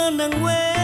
可能为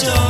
story.